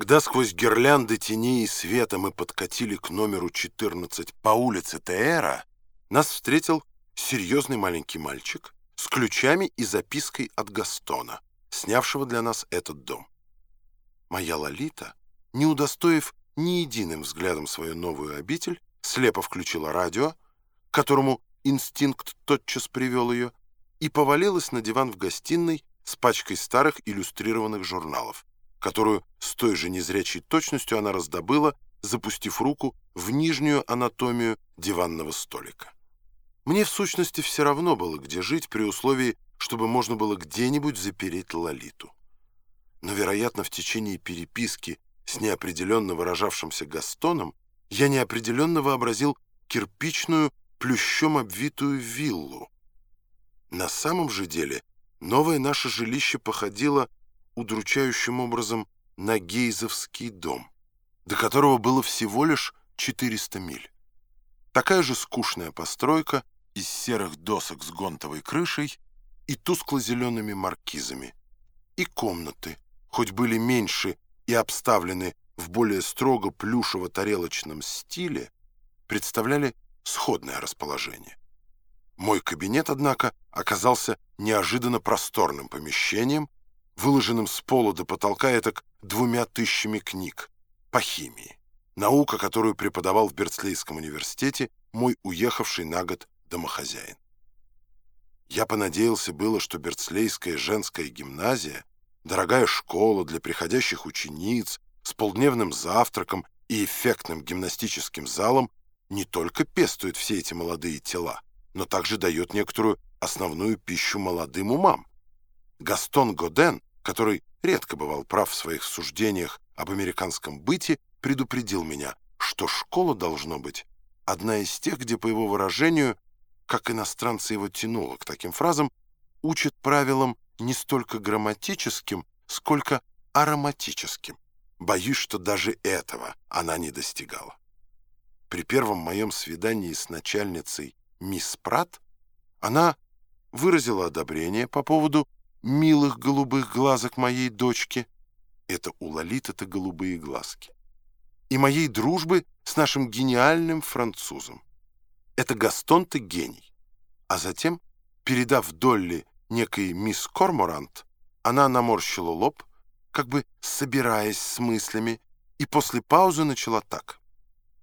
Когда сквозь гирлянды теней и света мы подкатили к номеру 14 по улице Теэра, нас встретил серьезный маленький мальчик с ключами и запиской от Гастона, снявшего для нас этот дом. Моя Лолита, не удостоив ни единым взглядом свою новую обитель, слепо включила радио, к которому инстинкт тотчас привел ее, и повалилась на диван в гостиной с пачкой старых иллюстрированных журналов, которую с той же незрячей точностью она раздобыла, запустив руку в нижнюю анатомию диванного столика. Мне, в сущности, все равно было, где жить, при условии, чтобы можно было где-нибудь запереть Лолиту. Но, вероятно, в течение переписки с неопределенно выражавшимся Gastoном я неопределенно вообразил кирпичную, плющом обвитую виллу. На самом же деле новое наше жилище походило удручающим образом на Гейзовский дом, до которого было всего лишь 400 миль. Такая же скучная постройка из серых досок с гонтовой крышей и тускло-зелеными маркизами. И комнаты, хоть были меньше и обставлены в более строго плюшево-тарелочном стиле, представляли сходное расположение. Мой кабинет, однако, оказался неожиданно просторным помещением, выложенным с пола до потолка этак двумя тысячами книг по химии. Наука, которую преподавал в Берцлейском университете мой уехавший на год домохозяин. Я понадеялся было, что Берцлейская женская гимназия, дорогая школа для приходящих учениц с полдневным завтраком и эффектным гимнастическим залом не только пестует все эти молодые тела, но также дает некоторую основную пищу молодым умам. Гастон Годен, который редко бывал прав в своих суждениях об американском быте, предупредил меня, что школа должно быть одна из тех, где, по его выражению, как иностранцы его тянуло к таким фразам, учат правилам не столько грамматическим, сколько ароматическим. Боюсь, что даже этого она не достигала. При первом моем свидании с начальницей мисс Прат она выразила одобрение по поводу милых голубых глазок моей дочки. Это у Лолиты-то голубые глазки. И моей дружбы с нашим гениальным французом. Это Гастон-то гений. А затем, передав Долли некой мисс Корморант, она наморщила лоб, как бы собираясь с мыслями, и после паузы начала так.